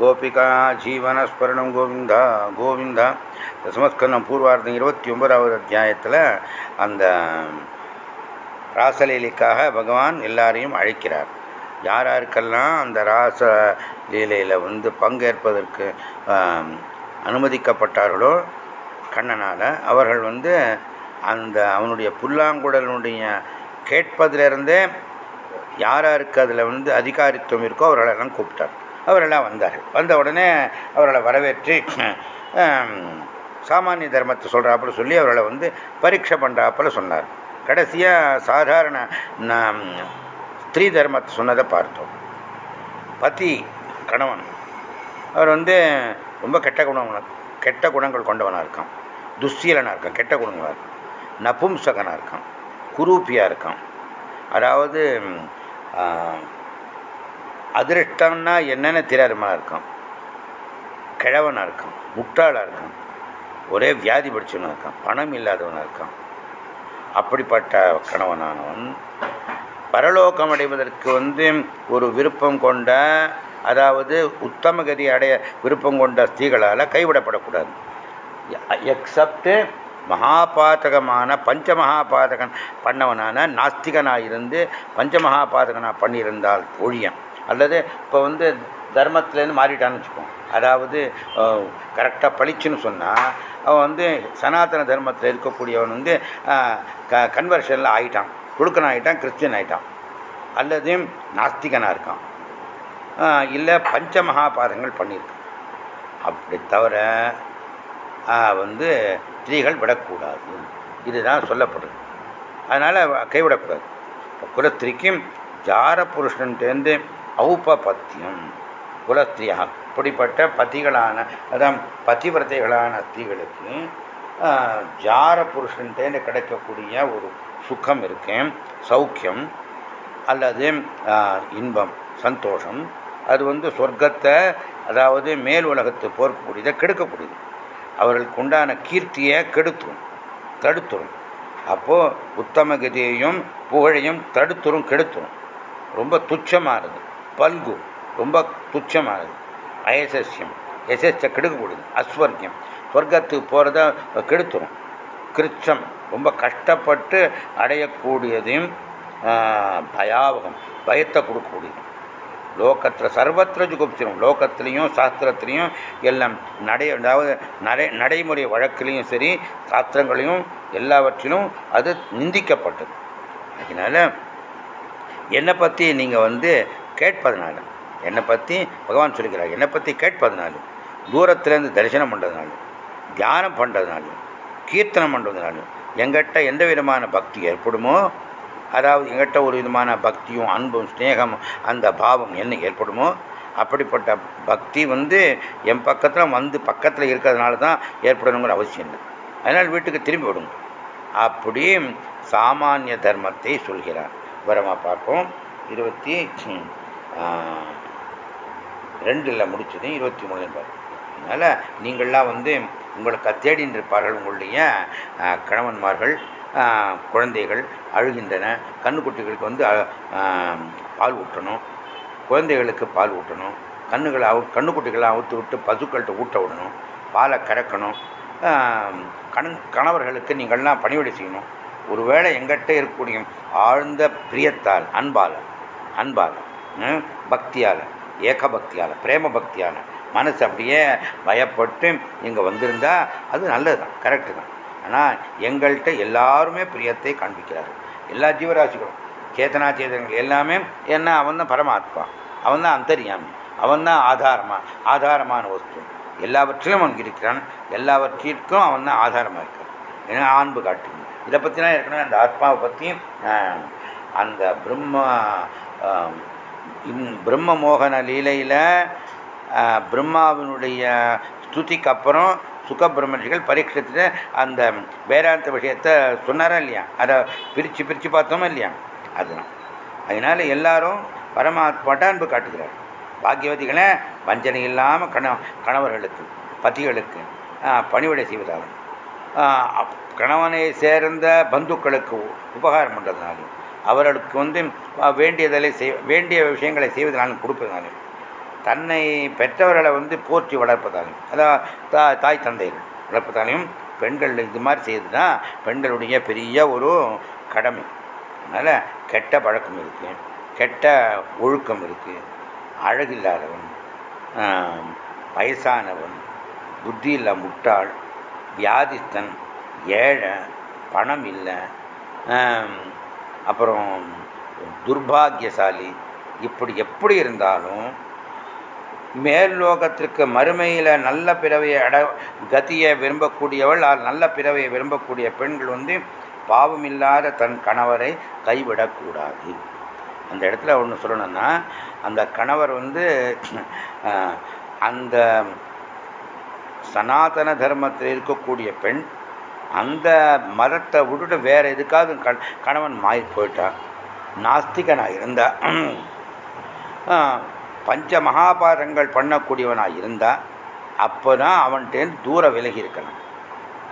கோபிகா ஜீவன ஸ்மரணம் கோவிந்தா கோவிந்தா. தசமஸ்கந்தம் பூர்வார்த்தம் இருபத்தி ஒன்பதாவது அத்தியாயத்தில் அந்த ராசலீலைக்காக பகவான் எல்லாரையும் அழைக்கிறார். யார் யாருக்கெல்லாம் அந்த ராச லீலையில் வந்து பங்கேற்பதற்கு அனுமதிக்கப்பட்டார்களோ கண்ணனால் அவர்கள் வந்து அந்த அவனுடைய புல்லாங்குடலுடைய கேட்பதிலிருந்தே யார் யாருக்கு அதில் வந்து அதிகாரித்துவம் இருக்கோ அவர்களெல்லாம் கூப்பிட்டார். அவரெல்லாம் வந்தார்கள். வந்த உடனே அவர்களை வரவேற்று சாமானிய தர்மத்தை சொல்கிறாப்புல சொல்லி அவர்களை வந்து பரீட்சை பண்ணுறாப்புல சொன்னார். கடைசியாக சாதாரண ஸ்திரீ தர்மத்தை சொன்னதை பார்த்தோம். பதி கணவன் அவர் வந்து ரொம்ப கெட்ட குணம் கெட்ட குணங்கள் கொண்டவனாக இருக்கான். துஷ்சீலனாக இருக்கான் கெட்ட குணங்களாக இருக்கான். நபும்சகனாக இருக்கான் குரூப்பியாக இருக்கான். அதாவது அதிருஷ்டம்னா என்னென்ன தெரியாதமாக இருக்கான் கிழவனாக இருக்கான் முட்டாளாக இருக்கான் ஒரே வியாதி படிச்சவனாக இருக்கான் பணம் இல்லாதவனாக இருக்கான் அப்படிப்பட்ட கணவனானவன் பரலோகம் அடைவதற்கு வந்து ஒரு விருப்பம் கொண்ட அதாவது உத்தமகதி அடைய விருப்பம் கொண்ட ஸ்திரீகளால் கைவிடப்படக்கூடாது. எக்ஸப்ட் மகாபாதகமான பஞ்சமகாபாதகன் பண்ணவனான நாஸ்திகனாக இருந்து பஞ்சமகாபாதகனாக பண்ணியிருந்தால் ஒழியன் அல்லது இப்போ வந்து தர்மத்துலேருந்து மாறிட்டான்னு வச்சுக்கோம் அதாவது கரெக்டாக பளிச்சுன்னு சொன்னால் அவன் வந்து சனாதன தர்மத்தில் இருக்கக்கூடியவன் வந்து க கன்வர்ஷனில் ஆகிட்டான் குழுக்கன் ஆகிட்டான் கிறிஸ்டியன் ஆகிட்டான் அல்லது நாஸ்திகனாக இருக்கான். இல்லை பஞ்ச மகாபாதங்கள் பண்ணியிருக்கான் அப்படி தவிர வந்து ஸ்திரீகள் விடக்கூடாது. இதுதான் சொல்லப்படுது. அதனால் கைவிடக்கூடாது. குலத்திரிக்கும் ஜார புருஷன்ட்டேருந்து ஔபபத்தியம். குலத்தியா இப்படிப்பட்ட பதிகளான அதான் பதிவிரதைகளான ஸ்திரீகளுக்கு ஜார புருஷன்ட்டேருந்து கிடைக்கக்கூடிய ஒரு சுகம் இருக்கேன் சௌக்கியம் அல்லது இன்பம் சந்தோஷம். அது வந்து சொர்க்கத்தை அதாவது மேல் உலகத்தை போர்க்கக்கூடியதை கெடுக்கக்கூடியது. அவர்களுக்கு உண்டான கீர்த்தியை கெடுத்துரும் தடுத்துரும். அப்போது உத்தமகதியையும் புகழையும் தடுத்துரும் கெடுத்துரும். ரொம்ப துச்சமானது. பல்கு ரொம்ப துச்சமானது. அயசஸ்யம் எசஸ்ய கெடுக்கக்கூடியது அஸ்வர்க்கியம் சொர்க்கத்துக்கு போகிறத கெடுத்துரும். கிருச்சம் ரொம்ப கஷ்டப்பட்டு அடையக்கூடியதையும் பயாவகம் பயத்தை கொடுக்கக்கூடியது. லோகத்தில் சர்வத்திர ஜுகுப்திரும் லோகத்திலையும் சாஸ்திரத்திலையும் எல்லாம் நடை அதாவது நடை நடைமுறை வழக்கிலையும் சரி சாஸ்திரங்களையும் எல்லாவற்றிலும் அது நிந்திக்கப்பட்டது. அதனால் என்னை பற்றி நீங்கள் வந்து கேட்பதனால. என்னை பற்றி பகவான் சொல்லிக்கிறார் என்னை பற்றி கேட்பதனால தூரத்துலேருந்து தரிசனம் பண்ணுறதுனால தியானம் பண்ணுறதுனால கீர்த்தனம் பண்ணுறதுனால எங்கிட்ட எந்த விதமான பக்தி ஏற்படுமோ அதாவது எங்கிட்ட ஒரு விதமான பக்தியும் அன்பும் ஸ்னேகம் அந்த பாவம் என்ன ஏற்படுமோ அப்படிப்பட்ட பக்தி வந்து என் பக்கத்தில் வந்து பக்கத்தில் இருக்கிறதுனால தான் ஏற்படணுங்கிற அவசியம் இல்லை. அதனால் வீட்டுக்கு திரும்பி விடுங்க. அப்படி சாமானிய தர்மத்தை சொல்கிறார். விவரமாக பார்ப்போம். இருபத்தி ரெண்டில் முடிச்சதையும் இருபத்தி மூணு என்பார். அதனால் நீங்கள்லாம் வந்து உங்களுக்கு தேடின்னு இருப்பார்கள் உங்களுடைய கணவன்மார்கள் குழந்தைகள் அழுகின்றன கண்ணுக்குட்டிகளுக்கு வந்து பால் ஊட்டணும் குழந்தைகளுக்கு பால் ஊட்டணும் கண்ணுகளை அவு கண்ணுக்குட்டிகளை அவுத்து விட்டு பசுக்கள்கிட்ட ஊட்ட விடணும் பாலை கறக்கணும் கண் கணவர்களுக்கு நீங்கள்லாம் பணிவிடை செய்யணும். ஒருவேளை எங்கிட்ட இருக்கக்கூடிய ஆழ்ந்த பிரியத்தால் அன்பால் அன்பால் பக்தியால் ஏக பக்தியால் பிரேம பக்தியால் மனசு அப்படியே பயப்பட்டு இங்கே வந்திருந்தா அது நல்லது தான் கரெக்டு தான் ஆனால் எங்கள்கிட்ட எல்லாருமே பிரியத்தை காண்பிக்கிறார்கள். எல்லா ஜீவராசிகளும் சேத்தனா சேதனங்கள் எல்லாமே என்ன அவன் தான் பரமாத்மா அவன் தான் அந்தரியாமி அவன் தான் ஆதாரமா ஆதாரமான வஸ்து எல்லாவற்றிலும் அவன் இருக்கிறான் எல்லாவற்றிற்கும் அவன் தான் ஆதாரமாக இருக்கிறான் ஏன்னா ஆண்பு காட்டு இதை பற்றிலாம் ஏற்கனவே அந்த ஆத்மாவை பற்றி அந்த பிரம்மா பிரம்ம மோகன லீலையில் பிரம்மாவினுடைய ஸ்துதிக்கு அப்புறம் சுக பரீட்சத்தில் அந்த வேதாந்த விஷயத்தை சொன்னாரா இல்லையா? அதை பிரித்து பிரித்து பார்த்தோமா இல்லையா? அதுதான். அதனால் எல்லாரும் பரமாத்மாட்ட அன்பு காட்டுகிறார். பாக்கியவதிகளை வஞ்சனை இல்லாமல் கண கணவர்களுக்கு பதிகளுக்கு பணிவிடை செய்வதாலும் கணவனை சேர்ந்த பந்துக்களுக்கு உபகாரம் பண்ணுறதுனாலும் அவர்களுக்கு வந்து வேண்டியதை செய் வேண்டிய விஷயங்களை செய்வதனாலும் கொடுப்பதனாலும் தன்னை பெற்றவர்களை வந்து போற்றி வளர்ப்பதாலையும் அதான் தா தாய் தந்தைகள் வளர்ப்பதாலையும் பெண்கள் இது மாதிரி செய்து தான் பெண்களுடைய பெரிய ஒரு கடமை. அதனால் கெட்ட பழக்கம் இருக்குது கெட்ட ஒழுக்கம் இருக்குது அழகில்லாதவன் வயசானவன் புத்தி இல்லை முட்டாள் வியாதிஸ்தன் ஏழை பணம் இல்லை அப்புறம் துர்பாகியசாலி. இப்படி எப்படி இருந்தாலும் மேல் லோகத்திற்கு மறுமையில் நல்ல பிறவையை அட கதியை விரும்பக்கூடியவள் நல்ல பிறவையை விரும்பக்கூடிய பெண்கள் வந்து பாவம் இல்லாத தன் கணவரை கைவிடக்கூடாது. அந்த இடத்துல ஒன்று சொல்லணும்னா அந்த கணவர் வந்து அந்த சனாதன தர்மத்தில் இருக்கக்கூடிய பெண் அந்த மதத்தை விட்டுட்டு வேறு எதுக்காவது கணவன் மாறி போயிட்டான் நாஸ்திகனாக இருந்தா? பஞ்ச மகாபாரங்கள் பண்ணக்கூடியவனாக இருந்தால் அப்போ தான் அவன்கிட்டேருந்து தூரம் விலகி இருக்கலாம்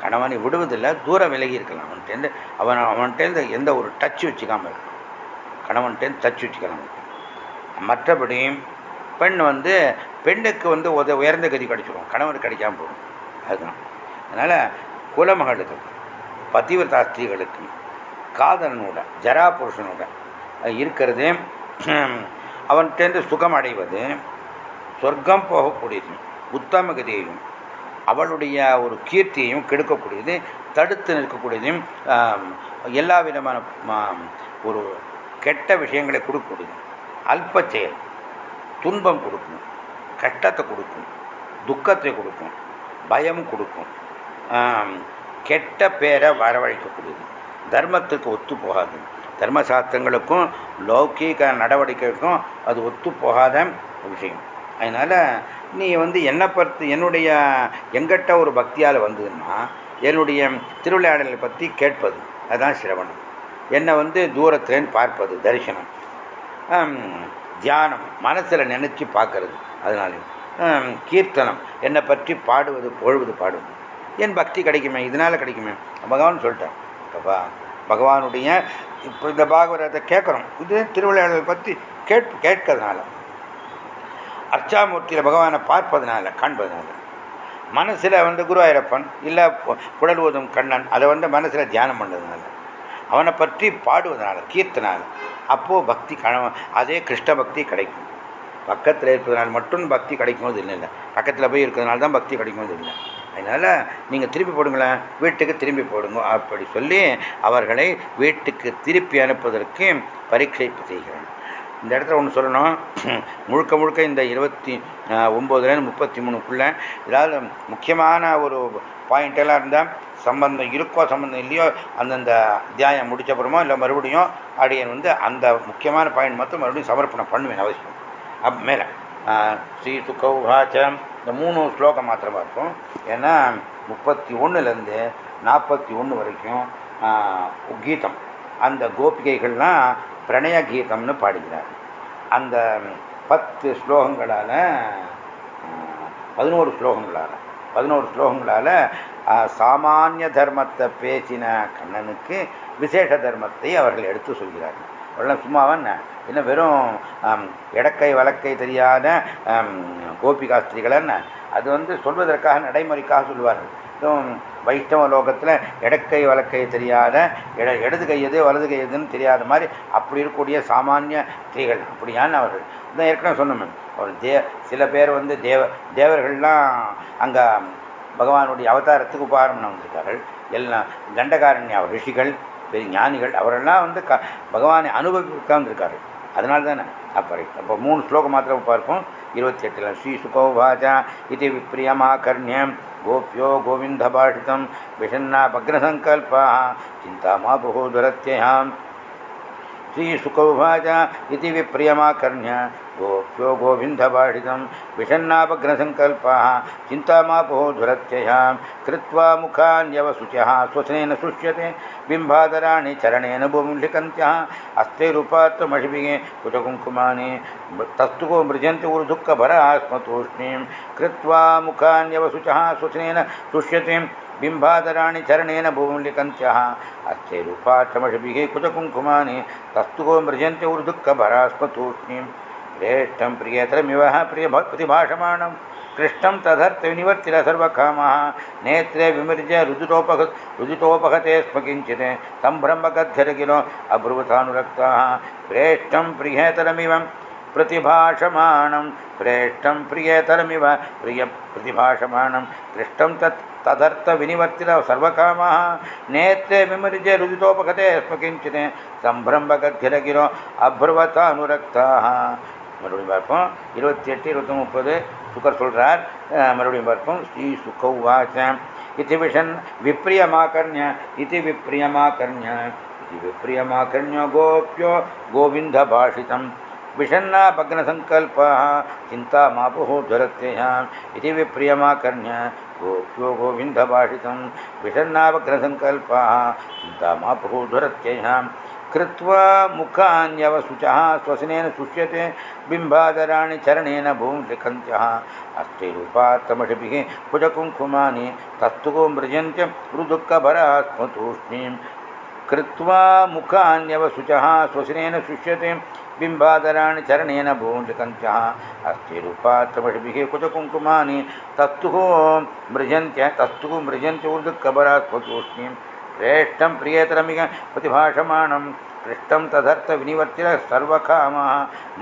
கணவனை விடுவதில்லை தூரம் விலகி இருக்கலாம் அவன்கிட்டேருந்து அவன் அவன்கிட்டேருந்து எந்த ஒரு டச் வச்சுக்காமல் இருக்கலாம் கணவன்கிட்டேருந்து டச் வச்சுக்கலாம் மற்றபடி பெண் வந்து பெண்ணுக்கு வந்து உத உயர்ந்த கதி கிடைச்சிடும் கணவனுக்கு கிடைக்காம போகும் அதுதான். அதனால் குலமகளுக்கு பதிவிரதா ஸ்திரீகளுக்கு காதலனோட ஜரா புருஷனோட இருக்கிறது. அவன்கிட்டேருந்து சுகம் அடைவது சொர்க்கம் போகக்கூடியது உத்தமகதியையும் அவளுடைய ஒரு கீர்த்தியையும் கெடுக்கக்கூடியது தடுத்து நிற்கக்கூடியதையும் எல்லா விதமான ஒரு கெட்ட விஷயங்களை கொடுக்கக்கூடியது. அல்ப செயல் துன்பம் கொடுக்கும் கஷ்டத்தை கொடுக்கும் துக்கத்தை கொடுக்கும் பயம் கொடுக்கும். கெட்ட பேரை வரவழைக்கக்கூடியது. தர்மத்துக்கு ஒத்து போகாது. தர்மசாஸ்திரங்களுக்கும் லௌகீக நடவடிக்கைக்கும் அது ஒத்து போகாத விஷயம். அதனால் நீ வந்து என்னை பற்றி என்னுடைய எங்கிட்ட ஒரு பக்தியால் வந்ததுன்னா என்னுடைய திருவிளையாடலை பற்றி கேட்பது. அதுதான் சிரவணம். என்னை வந்து தூரத்துலேன்னு பார்ப்பது தரிசனம். தியானம். மனசில் நினச்சி பார்க்கறது அதனால கீர்த்தனம். என்னை பற்றி பாடுவது பொழுவது பாடுவது. என் பக்தி கிடைக்குமே இதனால் கிடைக்குமே. பகவான் சொல்லிட்டேன் அப்பா பகவானுடைய இப்போ இந்த பாகவரத்தை கேட்குறோம். இது திருவிளையாடலை பற்றி கேட் கேட்கறதுனால. அர்ச்சாமூர்த்தியில் பகவானை பார்ப்பதனால காண்பதனால. மனசில் வந்து குருவாயிரப்பன் இல்லை குடல் ஊதும் கண்ணன் அதை வந்து மனசில் தியானம் பண்ணதுனால. அவனை பற்றி பாடுவதனால கீர்த்தனால். அப்போது பக்தி கணவன் அதே கிருஷ்ண பக்தி கிடைக்கும். பக்கத்தில் இருப்பதனால் மட்டும் பக்தி கிடைக்கும்போது இல்லை இல்லை பக்கத்தில் போய் இருக்கிறதுனால தான் பக்தி கிடைக்கும்போது இல்லை. அதனால் நீங்கள் திருப்பி போடுங்களேன் வீட்டுக்கு திரும்பி போடுங்க அப்படி சொல்லி அவர்களை வீட்டுக்கு திருப்பி அனுப்புவதற்கு பரீட்சை செய்கிறான். இந்த இடத்துல ஒன்று சொல்லணும். முழுக்க முழுக்க இந்த இருபத்தி ஒம்போதுலேருந்து முப்பத்தி மூணுக்குள்ளே ஏதாவது முக்கியமான ஒரு பாயிண்டெல்லாம் இருந்தால் சம்பந்தம் இருக்கோ சம்பந்தம் இல்லையோ அந்தந்த தியாயம் முடித்த அப்புறமோ இல்லை மறுபடியும் அடியன் வந்து அந்த முக்கியமான பாயிண்ட் மட்டும் மறுபடியும் சமர்ப்பணம் பண்ணுவேன் அவசியம். அப் மேலே. ஸ்ரீ சுகௌஹாச்சம் இந்த மூணு ஸ்லோகம் மாத்திரமாக இருக்கும். ஏன்னா முப்பத்தி ஒன்றுலேருந்து நாற்பத்தி ஒன்று வரைக்கும் கீதம். அந்த கோபிகைகள்லாம் பிரணய கீதம்னு பாடுகிறார். அந்த பத்து ஸ்லோகங்களால் பதினோரு ஸ்லோகங்களால் பதினோரு ஸ்லோகங்களால் சாமானிய தர்மத்தை பேசின கண்ணனுக்கு விசேஷ தர்மத்தை அவர்கள் எடுத்து சொல்கிறார்கள். வெள்ளம் சும்மாவா என்ன வெறும் இடக்கை வழக்கை தெரியாத கோபிகாஸ்திரிகள் அது வந்து சொல்வதற்காக நடைமுறைக்காக சொல்லுவார்கள் வைஷ்ணவ லோகத்தில் இடக்கை வழக்கை தெரியாத இட இடது கையது வலது கையதுன்னு தெரியாத மாதிரி அப்படி இருக்கக்கூடிய சாமானிய ஸ்திரீகள். அப்படியான அவர்கள் இதான் ஏற்கனவே சொன்னோம். அவர் தே சில பேர் வந்து தேவ தேவர்கள்லாம் அங்கே பகவானுடைய அவதாரத்துக்கு உபகாரம் வந்திருக்கார்கள் எல்லாம் தண்டகாரண்யா ரிஷிகள் பெரிய ஞானிகள் அவரெல்லாம் வந்து க பகவானை அனுபவிப்பு உட்கார்ந்துருக்கார்கள் அதனால தானே அப்பறை அப்போ மூணு ஸ்லோகம் மாத்திரம் பார்ப்போம். இருபத்தி எட்டில் ஸ்ரீ சுகோவாச்சா இது விப்ரியமாகர்ணியம் கோபியோ கோவிந்தபாஷிதம் விஷன்னாபக்னசங்கல்பா சிந்தாமா பகோ துரத்தியாம் ஸ்ரீசுகௌவாச்ச இது விப்ரியமாகர்ணிய गोप्यो गोविन्दभाषितं विषन्नापग्नसङ्कल्पाः चिन्तामापोः धुरत्ययां कृत्वा मुखान्यवशुचः स्वसनेन शुष्यते बिम्बादराणि चरणेन भूमिलिकन्त्यः अस्थिरुपात्रमषिभिः कुचकुङ्कुमानि तस्तु को मृजन्ति ऊर्धुःखभरा स्मतूष्णीं कृत्वा मुखान्यवशुचः स्वसनेन शुष्यते बिम्बादराणि चरणेन भूमिलिकन्त्यः अस्थिरुपात्रमषिभिः कुचकुङ्कुमानि तस्तु को मृजन्ति ऊर्धुःखभरा स्मतूष्णीं श्रेष्ठं प्रियतरमिवः प्रिय प्रतिभाषमाणं। कृष्णं तदर्थ विनिवर्तिन सर्वकामः। नेत्रे विमृज्य रुजुतोपह रुजुतोपहते स्म किञ्चित्। सम्भ्रमगद्धर किलो अब्रुवतानुरक्ताः। श्रेष्ठं प्रियतरमिव प्रतिभाषमाणं। श्रेष्ठं प्रियतरमिव प्रिय, प्रतिभाषमाणं। कृष्णं तत् तदर्थविनिवर्तिन सर्वकामः। नेत्रे विमृज्य रुदितोपगते स्म किञ्चित्। सम्भ्रम्भगद्धिरगिरो अभ्रुवतानुरक्ताः மறுபடியும் பார்ப்போம் இருபத்தி எட்டு இருபத்தி முப்பது சுக்கர் சொல்கிறார் மறுபடியும் பார்ப்போம் ஸ்ரீ சுக உவாச்ச இது விஷன் விப்ரியமாகர்ணிய இது விப்ரியமாகர்ணிய இது விப்ரியமாகர்ணிய கோப்யோ கோவிந்தபாஷிதம் विषन्ना भग्नसङ्कल्पाः चिन्तामापुः ज्वरत्ययाम् इति विप्रियमाकर्ण्य गोप्यो गोविन्दभाषितं विषन्नावग्नसङ्कल्पाः चिन्तामापुः ज्वरत्ययाम् कृत्वा मुखान्यवशुचः स्वसनेन शुष्यते बिम्बादराणि चरणेन भूं लिखन्त्यः। अस्थिरूपात्तमषिभिः कुजकुङ्कुमानि तस्तु मृजन्त्य मृदुःखभरा स्मतूष्णीं कृत्वा मुखान्यवशुचः स्वसनेन शुष्यते बिम्बादराणि चरणेन भूलिकञ्चः अस्थिरूपात्रमषिभिः कुचकुङ्कुमानि तस्तुः मृजन्त्य तस्तुः मृजन्त्य ऊर्दुःखबरात्मतूष्णीं श्रेष्ठं प्रियेतरमिकं प्रतिभाषमाणं कृष्टं तदर्थविनिवर्तिनः सर्वकामः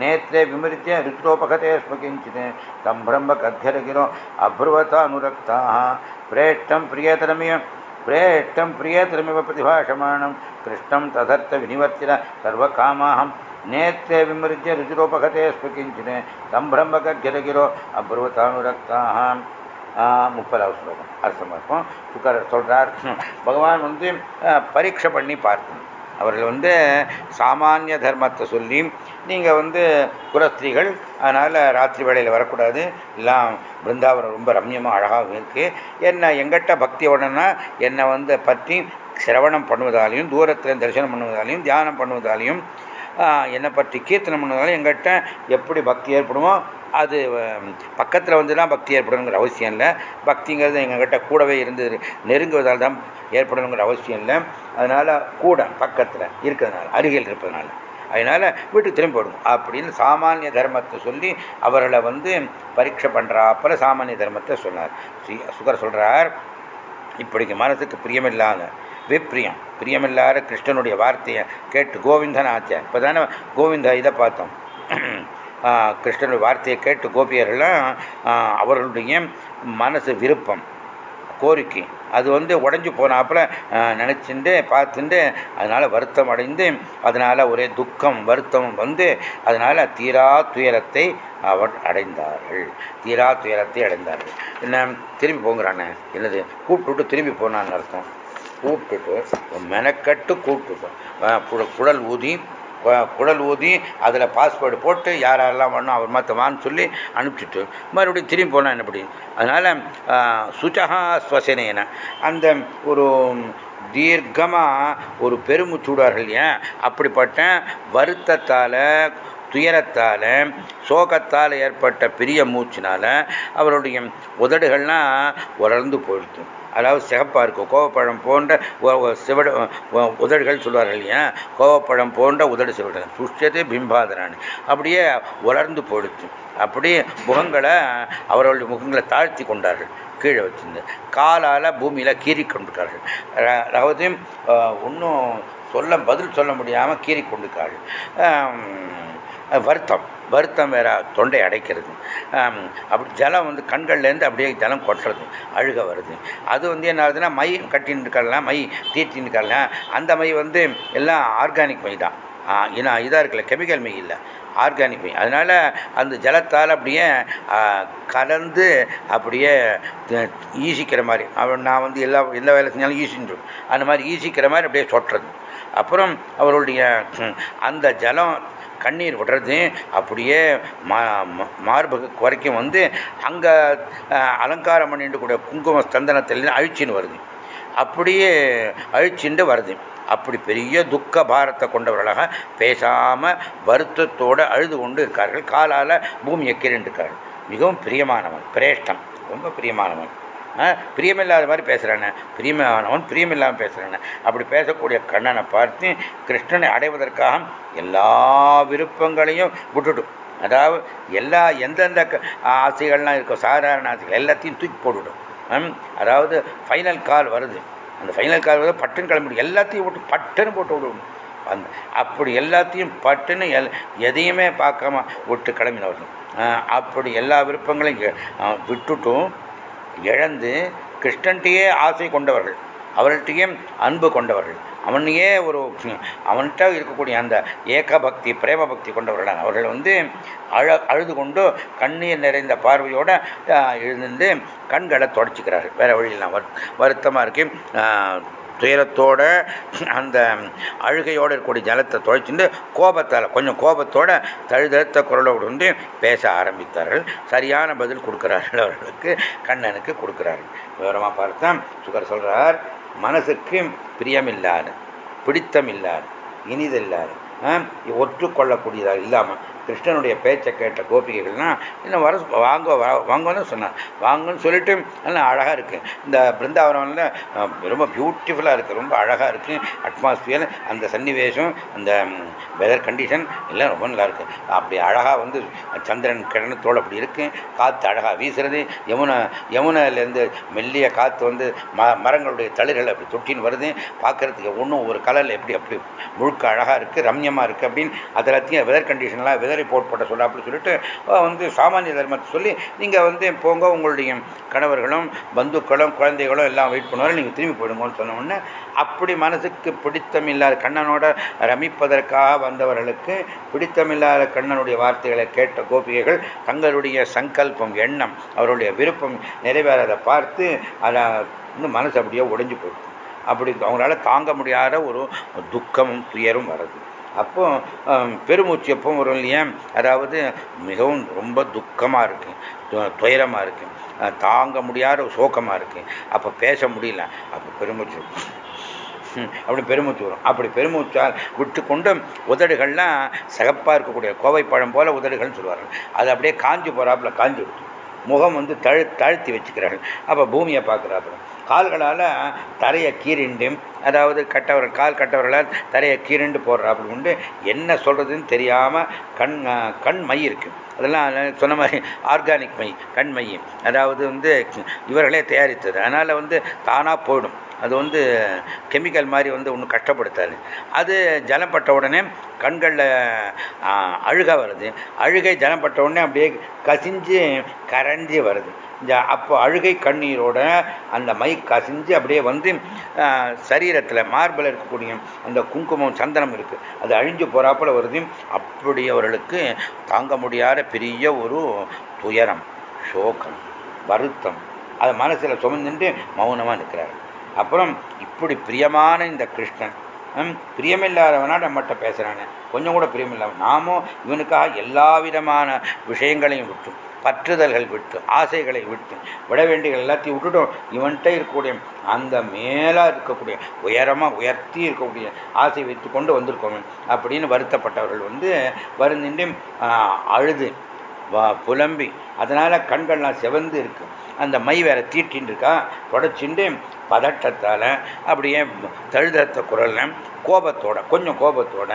नेत्रे विमृत्य रुद्रोपगते स्म किञ्चित् तं ब्रह्मकध्यरगिरो अभ्रुवतानुरक्ताः प्रेष्टं प्रियतरमिव प्रेष्टं प्रियतरमिव प्रतिभाषमाणं कृष्णं तदर्थविनिवर्तिनः सर्वकामाहं नेत्रे विमृज्य रुचिरोपगते स्म किञ्चित् तं ब्रह्मकज्जरगिरो अब्रुवतानुरक्ताः முப்பதாவது ஸ்லோகம். அர்த்தமாக இருக்கும். சுக்கர் சொல்கிறார் பகவான் வந்து பரீட்சை பண்ணி பார்க்கணும். அவர்கள் வந்து சாமானிய தர்மத்தை சொல்லி நீங்கள் வந்து குரஸ்திரிகள் அதனால் ராத்திரி வேளையில் வரக்கூடாது. எல்லாம் பிருந்தாவனம் ரொம்ப ரம்யமாக அழகாகவும் இருக்குது என்ன எங்கிட்ட பக்தி என்னை வந்து பற்றி சிரவணம் பண்ணுவதாலையும் தூரத்தில் தரிசனம் பண்ணுவதாலையும் தியானம் பண்ணுவதாலையும் என்னை பற்றி கீர்த்தனம் பண்ணுவதாலையும் எங்கிட்ட எப்படி பக்தி ஏற்படுமோ அது பக்கத்தில் வந்து தான் பக்தி ஏற்படணுங்கிற அவசியம் இல்லை. பக்திங்கிறது எங்ககிட்ட கூடவே இருந்து நெருங்குவதால் தான் ஏற்படணுங்கிற அவசியம் இல்லை. அதனால் கூட பக்கத்தில் இருக்கிறதுனால அருகில் இருப்பதனால. அதனால் வீட்டுக்கு திரும்பி போடும் அப்படின்னு சாமானிய தர்மத்தை சொல்லி அவர்களை வந்து பரீட்சை பண்ணுறாப்பில் சாமானிய தர்மத்தை சொன்னார். ஸ்ரீ சுகர் சொல்கிறார் இப்படிக்கு மனசுக்கு பிரியமில்லாத விப்ரியம் பிரியமில்லாத கிருஷ்ணனுடைய வார்த்தையை கேட்டு கோவிந்தன் ஆச்சார் இப்போ தானே கோவிந்த இதை பார்த்தோம். கிருஷ்ணனுடைய வார்த்தையை கேட்டு கோபியர்கள்லாம் அவர்களுடைய மனசு விருப்பம் கோரிக்கை. அது வந்து உடஞ்சி போனாப்புல நினச்சிண்டு பார்த்துட்டு அதனால் வருத்தம் அடைந்து அதனால் ஒரே துக்கம் வருத்தம் வந்து அதனால் தீரா துயரத்தை அவர் அடைந்தார்கள். தீரா துயரத்தை அடைந்தார்கள். என்ன திரும்பி போங்கிறானே என்னது? கூப்பிட்டுவிட்டு திரும்பி போனான்னு அர்த்தம். கூப்பிட்டுட்டு மெனக்கட்டு கூப்பிட்டுட்டோம். குழல் ஊதி குழல் ஊதி அதில் பாஸ்வேர்டு போட்டு யார் யாரெல்லாம் வரணும் அவர் மாற்றவான்னு சொல்லி அனுப்பிச்சிட்டு மறுபடியும் திரும்பி போனால் என்னப்படி அதனால் சுச்சகா ஸ்வசனேன அந்த ஒரு தீர்க்கமாக ஒரு பெருமுச்சூடார்கள் இல்லையா அப்படிப்பட்ட வருத்தத்தால் துயரத்தால் சோகத்தால் ஏற்பட்ட பெரிய மூச்சினால் அவருடைய உதடுகள்லாம் உலர்ந்து போயிடுது. அதாவது சிகப்பாக இருக்கும் கோவப்பழம் போன்ற சிவட உதடுகள் சொல்லுவார்கள் இல்லையா? கோவப்பழம் போன்ற உதடு சிவடுகள். சுஷ்யத்தை பிம்பாதனான்னு அப்படியே உலர்ந்து போடுச்சு. அப்படியே முகங்களை அவர்களுடைய முகங்களை தாழ்த்தி கொண்டார்கள். கீழே வச்சிருந்து. காலால் பூமியில் கீறி கொண்டிருக்கார்கள். அதாவது ஒன்றும் சொல்ல பதில் சொல்ல முடியாமல் கீறி கொண்டிருக்கார்கள். வருத்தம். வருத்தம் வேற தொண்டை அடைக்கிறது. அப்படி ஜலம் வந்து கண்கள்லேருந்து அப்படியே ஜலம் கொட்டுறது அழுக வருது. அது வந்து என்ன ஆகுதுன்னா மை கட்டின்னு இருக்கலாம் மை தீட்டின்னு இருக்கலாம் அந்த மை வந்து எல்லாம் ஆர்கானிக் மை தான். ஏன்னா இதாக இருக்கல கெமிக்கல் மை இல்லை ஆர்கானிக் மை. அதனால் அந்த ஜலத்தால் அப்படியே கலந்து அப்படியே ஈசிக்கிற மாதிரி. அவன் நான் வந்து எல்லா எந்த வேலை செஞ்சாலும் ஈசின்னு அந்த மாதிரி ஈசிக்கிற மாதிரி அப்படியே சொட்டுறது. அப்புறம் அவருடைய அந்த ஜலம் கண்ணீர் விடுறது அப்படியே மா மார்பு குறைக்கும் வந்து அங்கே அலங்காரம் பண்ணிட்டு கூட குங்கும ஸ்தந்தனத்தில் அழிச்சின்னு வருது. அப்படியே அழிச்சுண்டு வருது. அப்படி பெரிய துக்க பாரத்தை கொண்டவர்களாக பேசாமல் வருத்தத்தோடு அழுது கொண்டு இருக்கார்கள். காலால் பூமியை இருக்கார்கள். மிகவும் பிரியமானவன் பிரேஷ்டம் ரொம்ப பிரியமானவன். பிரியமில்லாத மாதிரி பேசுகிறானே பிரியமானவன் பிரியமில்லாமல் பேசுகிறானே அப்படி பேசக்கூடிய கண்ணனை பார்த்து கிருஷ்ணனை அடைவதற்காக எல்லா விருப்பங்களையும் விட்டுட்டு அதாவது எல்லா எந்தெந்த ஆசைகள்லாம் இருக்கும் சாதாரண ஆசைகள் எல்லாத்தையும் தூக்கி போட்டுவிடும் அதாவது ஃபைனல் கால் வருது. அந்த ஃபைனல் கால் வருது பட்டுன்னு கிளம்பிடும் எல்லாத்தையும் விட்டு பட்டுன்னு போட்டு விடணும் அந்த அப்படி எல்லாத்தையும் பட்டுன்னு எல் எதையுமே பார்க்காம விட்டு கிளம்பினவர்கள் அப்படி எல்லா விருப்பங்களையும் விட்டுட்டும் இழந்து கிருஷ்ணன்ட்டையே ஆசை கொண்டவர்கள் அவர்கள்ட்டையும் அன்பு கொண்டவர்கள். அவனையே ஒரு அவன்கிட்ட இருக்கக்கூடிய அந்த ஏக பக்தி பிரேம பக்தி கொண்டவர்களான அவர்கள் வந்து அழ அழுது கொண்டு கண்ணீர் நிறைந்த பார்வையோடு எழுந்து கண்களை தொடச்சிக்கிறார்கள். வேறு வழியெல்லாம் வருத்தமாக இருக்குது துயரத்தோட அந்த அழுகையோடு இருக்கக்கூடிய ஜலத்தை துவைச்சுட்டு கோபத்தால் கொஞ்சம் கோபத்தோட தழுதழுத்த குரலோடு வந்து பேச ஆரம்பித்தார்கள். சரியான பதில் கொடுக்கிறார்கள் அவர்களுக்கு கண்ணனுக்கு கொடுக்கிறார்கள். விவரமாக பார்த்தா சுகர் சொல்கிறார் மனசுக்கு பிரியமில்லாத பிடித்தமில்லாத இனிதில்லாது ஒற்றுக்கொள்ளக்கூடியதாக இல்லாமல் கிருஷ்ணனுடைய பேச்சை கேட்ட கோபிகைகள்லாம் இன்னும் வர வாங்க வாங்கன்னு சொன்னான் வாங்கன்னு சொல்லிட்டு நல்லா அழகாக இருக்குது இந்த பிருந்தாவனம்ல ரொம்ப பியூட்டிஃபுல்லாக இருக்குது ரொம்ப அழகாக இருக்குது அட்மாஸ்பியர் அந்த சன்னிவேஷம் அந்த வெதர் கண்டிஷன் எல்லாம் ரொம்ப நல்லா இருக்குது அப்படி அழகாக வந்து சந்திரன் கிரணத்தோடு அப்படி இருக்குது காற்று அழகாக வீசுறது. யமுனை யமுனையிலேருந்து மெல்லிய காற்று வந்து ம மரங்களுடைய தளிர்கள் அப்படி தொட்டின்னு வருது. பார்க்குறதுக்கு ஒன்றும் ஒரு கலரில் எப்படி அப்படி முழுக்க அழகாக இருக்குது ரம்யமாக இருக்குது அப்படின்னு அதெல்லாத்தையும் வெதர் கண்டிஷன்லாம் வெதர் ரிப்போர்ட் போட்ட சொல்ல அப்படி சொல்லிட்டு வந்து சாமானிய தர்மத்தை சொல்லி நீங்கள் வந்து போங்க உங்களுடைய கணவர்களும் பந்துக்களும் குழந்தைகளும் எல்லாம் வெயிட் பண்ணுவாங்க நீங்கள் திரும்பி போயிடுங்கன்னு சொன்ன உடனே அப்படி மனசுக்கு பிடித்தமில்லாத கண்ணனோட ரமிப்பதற்காக வந்தவர்களுக்கு பிடித்தமில்லாத கண்ணனுடைய வார்த்தைகளை கேட்ட கோபிகைகள் தங்களுடைய சங்கல்பம் எண்ணம் அவருடைய விருப்பம் நிறைவேறதை பார்த்து அதை இன்னும் மனசு அப்படியே உடைஞ்சு போயிடும் அப்படி அவங்களால தாங்க முடியாத ஒரு துக்கமும் துயரும் வருது அப்போ பெருமூச்சு எப்போ வரும் இல்லையா? அதாவது மிகவும் ரொம்ப துக்கமாக இருக்கு துயரமாக இருக்கு தாங்க முடியாத சோக்கமாக இருக்கு. அப்போ பேச முடியல. அப்போ பெருமூச்சு அப்படி பெருமூச்சு வரும். அப்படி பெருமூச்சால் விட்டு கொண்டு உதடுகள்லாம் சகப்பாக இருக்கக்கூடிய கோவை பழம் போல உதடுகள்னு சொல்லுவார்கள். அது அப்படியே காஞ்சி போகிறாப்புல காஞ்சி விட்டு முகம் வந்து தழு தாழ்த்தி வச்சுக்கிறார்கள். அப்போ பூமியை பார்க்குறாப்புல. கால்களால் தரையை கீறிண்டும் அதாவது கட்டவர்கள் கால் கட்டவர்களால் தரையை கீறிண்டு போடுறாப்புல உண்டு. என்ன சொல்கிறதுன்னு தெரியாமல் கண் கண் மை இருக்குது அதெல்லாம் சொன்ன மாதிரி ஆர்கானிக் மை கண் மை. அதாவது வந்து இவர்களே தயாரித்தது. அதனால் வந்து தானாக போயிடும். அது வந்து கெமிக்கல் மாதிரி வந்து ஒன்றும் கஷ்டப்படுத்தாது. அது ஜலப்பட்ட உடனே கண்களில் அழுக வருது. அழுகை ஜலம் பட்ட உடனே அப்படியே கசிஞ்சு கரைஞ்சி வருது. இந்த அப்போ அழுகை கண்ணீரோட அந்த மை கசிஞ்சு அப்படியே வந்து சரீரத்தில் மார்பில் இருக்கக்கூடிய அந்த குங்குமம் சந்தனம் இருக்குது அது அழிஞ்சு போகிறாப்புல வருது அப்படி அவர்களுக்கு தாங்க முடியாத பெரிய ஒரு துயரம் சோகம் வருத்தம். அது மனசில் சுமந்துட்டு மௌனமாக நிற்கிறாரு. அப்புறம் இப்படி பிரியமான இந்த கிருஷ்ணன் பிரியமில்லாதவனா நம்மகிட்ட பேசுகிறானே கொஞ்சம் கூட பிரியமில்லாமல் நாமும் இவனுக்காக எல்லா விதமான விஷயங்களையும் விட்டு பற்றுதல்கள் விட்டு ஆசைகளை விட்டு விட வேண்டிய எல்லாத்தையும் விட்டுட்டோம். இவன்கிட்ட இருக்கக்கூடிய அந்த மேலாக இருக்கக்கூடிய உயரமாக உயர்த்தி இருக்கக்கூடிய ஆசை வைத்து கொண்டு வந்திருக்கோம் அப்படின்னு வருத்தப்பட்டவர்கள் வந்து வருந்தின்றி அழுது புலம்பி அதனால் கண்கள்லாம் செவந்து இருக்கு. அந்த மை வேற தீட்டின்னு இருக்கா? தொடச்சிண்டு பதட்டத்தால் அப்படியே தழுதத்த குரலில் கோபத்தோட கொஞ்சம் கோபத்தோட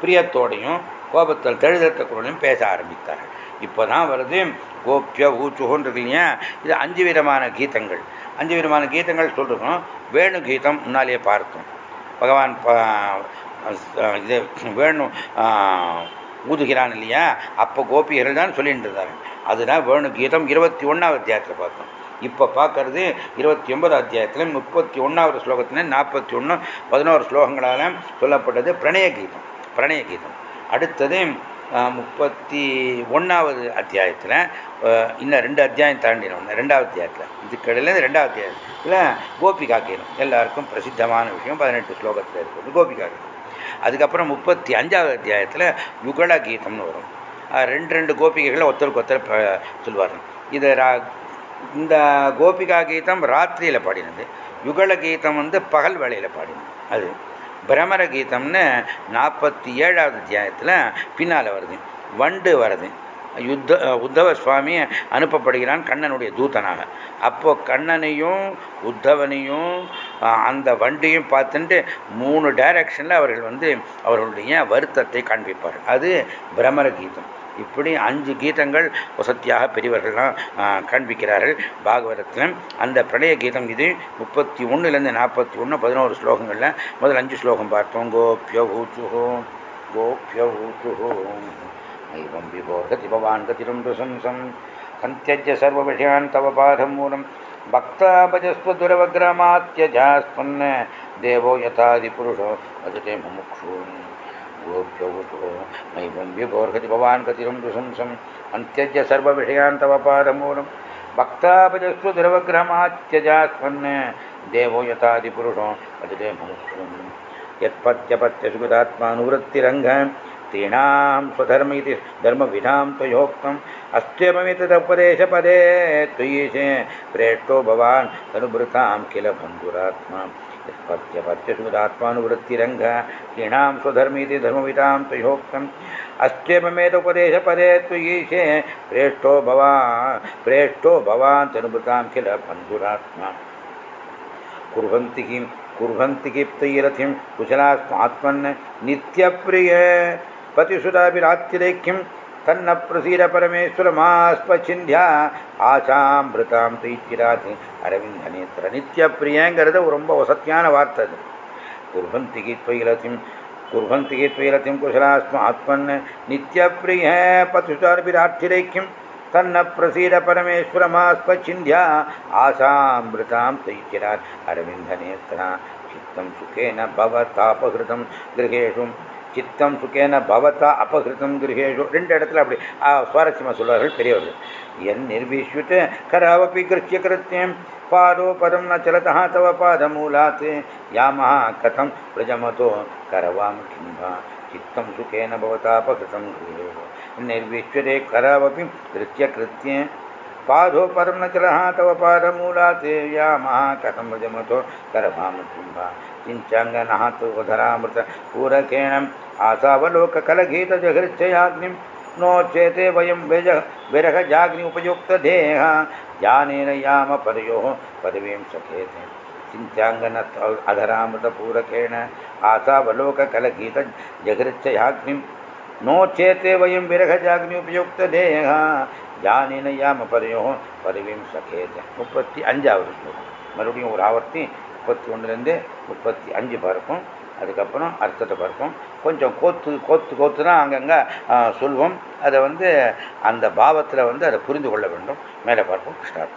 பிரியத்தோடையும் கோபத்தில் தழுதத்த குரலையும் பேச ஆரம்பித்தார் இப்போ தான் வருது கோப்பிய ஊச்சுகோன்னு இருக்கு இல்லையா? இது அஞ்சு விதமான கீதங்கள். அஞ்சு விதமான கீதங்கள் சொல்லிருக்கோம் வேணு கீதம் முன்னாலேயே பார்த்தோம். பகவான் இது வேணு ஊதுகிறான் இல்லையா? அப்போ கோபிகர்கள் தான் சொல்லிட்டு இருந்தாங்க அதுதான் வேணு கீதம் இருபத்தி ஒன்றாவது அத்தியாயத்தில் பார்த்தோம் இப்போ பார்க்கறது இருபத்தி ஒன்பது அத்தியாயத்தில் முப்பத்தி ஒன்றாவது ஸ்லோகத்தில் நாற்பத்தி ஒன்று பதினோரு ஸ்லோகங்களால் சொல்லப்பட்டது பிரணய கீதம் பிரணய கீதம். அடுத்தது முப்பத்தி ஒன்றாவது அத்தியாயத்தில் இன்னும் ரெண்டு அத்தியாயம் தாண்டினோம். ரெண்டாவது அத்தியாயத்தில். இதுக்கடையில் ரெண்டாவது அத்தியாயத்தில் கோபிகா கீதம். எல்லாருக்கும் பிரசித்தமான விஷயம் பதினெட்டு ஸ்லோகத்தில் இருக்கிறது கோபிகா கீதம். அதுக்கப்புறம் முப்பத்தி அஞ்சாவது அத்தியாயத்தில் யுகல கீதம்னு வரும். ரெண்டு ரெண்டு கோபிகைகளை ஒருத்தருக்கு ஒருத்தர் சொல்லுவார்கள் இதை இந்த கோபிகா கீதம் ராத்திரியில் பாடினது. யுகல கீதம் வந்து பகல் வேளையில் பாடினது. அது பிரமர கீதம்னு நாற்பத்தி ஏழாவது தியாயத்தில் பின்னால் வருது. வண்டு வருது. யுத்த உத்தவ சுவாமி அனுப்பப்படுகிறான் கண்ணனுடைய தூதனாக. அப்போது கண்ணனையும் உத்தவனையும் அந்த வண்டியும் பார்த்துட்டு மூணு டைரக்ஷனில் அவர்கள் வந்து அவர்களுடைய வருத்தத்தை காண்பிப்பார் அது பிரமர கீதம். இப்படி அஞ்சு கீதங்கள் வசத்தியாக பெரியவர்கள்லாம் காண்பிக்கிறார்கள். பாகவதத்தில் அந்த பிரணய கீதம் இது முப்பத்தி ஒன்றுலேருந்து நாற்பத்தி ஒன்று பதினோரு ஸ்லோகங்களில் முதல் அஞ்சு ஸ்லோகம் பார்த்தோம். கோபியோ ஊச்சுகோம் கோபியோ ஊச்சுகோம் ஐவம் விபோ கதி பவான் கதிரும் துசம்சம் சந்தியஜ சர்வ விஷயான் தவ பாதம் மூலம். பக்தாபஜஸ்வ துரவக்ரமாத்தியஜாஸ்பன்ன தேவோ யதாதி புருஷோ அது முமுக்ஷூன் गोप्यवुतो नैवं विभोर्हति भवान् गतिरं दुशंसम् अन्त्यज्य सर्वविषयान् तव पादमूलं भक्ताभजस्व दुरवग्रमात्यजास्पन्न देवो यथादिपुरुषो भजते मुमुक्षून् यत्पत्यपत्यसुगतात्मानुवृत्तिरङ्ग तीणां स्वधर्म इति धर्मविधां त्वयोक्तम्। अस्त्यममितदुपदेशपदे त्वयि प्रेष्टो भवान् तनुभृतां किल बन्धुरात्मा निष्पत्यपत्यशुदात्मानुवृत्तिरङ्घ कीणां स्वधर्मीति धर्मवितां त्वयोक्तम् अस्त्वेममेतोपदेशपदे त्वयीशे प्रेष्ठो भवान् प्रेष्ठो भवान् तनुभृतां किल बन्धुरात्मा। कुर्वन्ति किं, कुर्वन्ति किप्तैरथिं कुशलास्मात्मन् नित्यप्रिय पतिसुराभिरात्यलेख्यं ತನ್ನ ಪ್ರಸೀರ ಪರಮೇಶ್ವರ ಮಾಸ್ಪಚಿಂಧ್ಯ ஆச்சாமிருதாம் தீச்சிராதி அரவிந்த நேத்திர நித்திய பிரியங்கிறது ரொம்ப வசத்தியான வார்த்தை அது. குர்வந்தி கீத்வயிலத்தின் குர்வந்தி கீத்வயிலத்தின் குசலாஸ்ம ஆத்மன் நித்திய பிரிய பத்துசார்பிராட்சிரைக்கும் தன்ன பிரசீர பரமேஸ்வரமாஸ்பச்சிந்தியா ஆசாமிருதாம் தீச்சிரார் அரவிந்த நேத்திரா சித்தம் சுகேன பவ தாபகிருதம் கிரகேஷும் சித்தம் சுகேன பவதா அபகிருதம் கிரகேஷு ரெண்டு இடத்துல அப்படி சுவாரஸ்யமாக சொல்வார்கள் பெரியவர்கள் என் நிர்விஸ்வித் கராவப்பி கிருத்திய கிருத்தியம் பாதோ பதம் ந சலதா தவ பாதமூலாத் யாமः கதம் பிரஜமதோ கரவாம் கிம்பா चित्तं सुखेन भवतापकृतं गृहेव निर्विश्वरे करावपि कृत्यकृत्ये पादो परं न चलः तव पादमूलात् यामः कथं भजमतो करभाम किम्बा किञ्चाङ्गनः तु धरामृतपूरकेण आसावलोककलगीतजहृच्छयाग्निं नो चेते वयं विज विरहजाग्नि उपयुक्तदेह ज्ञानेन यामपरयोः पदवीं सखेते। चिन्त्याङ्गन अधरामृतपूरकेण आसावलोककलगीतजहृच्छयाग्निं नो चेते वयं विरहजाग्नि उपयुक्तदेह ஜானின யாம பரையும் பதவியும் சகேத முப்பத்தி அஞ்சாவது ஸ்லோகம். மறுபடியும் ஒரு ஆவர்த்தி முப்பத்தி ஒன்றுலேருந்து முப்பத்தி அஞ்சு பார்ப்போம். அதுக்கப்புறம் அர்த்தத்தை பார்ப்போம். கொஞ்சம் கோத்து கோத்து கோத்து தான் அங்கங்கே சொல்வோம். அதை வந்து அந்த பாவத்தில் வந்து அதை புரிந்து கொள்ள வேண்டும். மேலே பார்ப்போம் ஸ்டார்ட்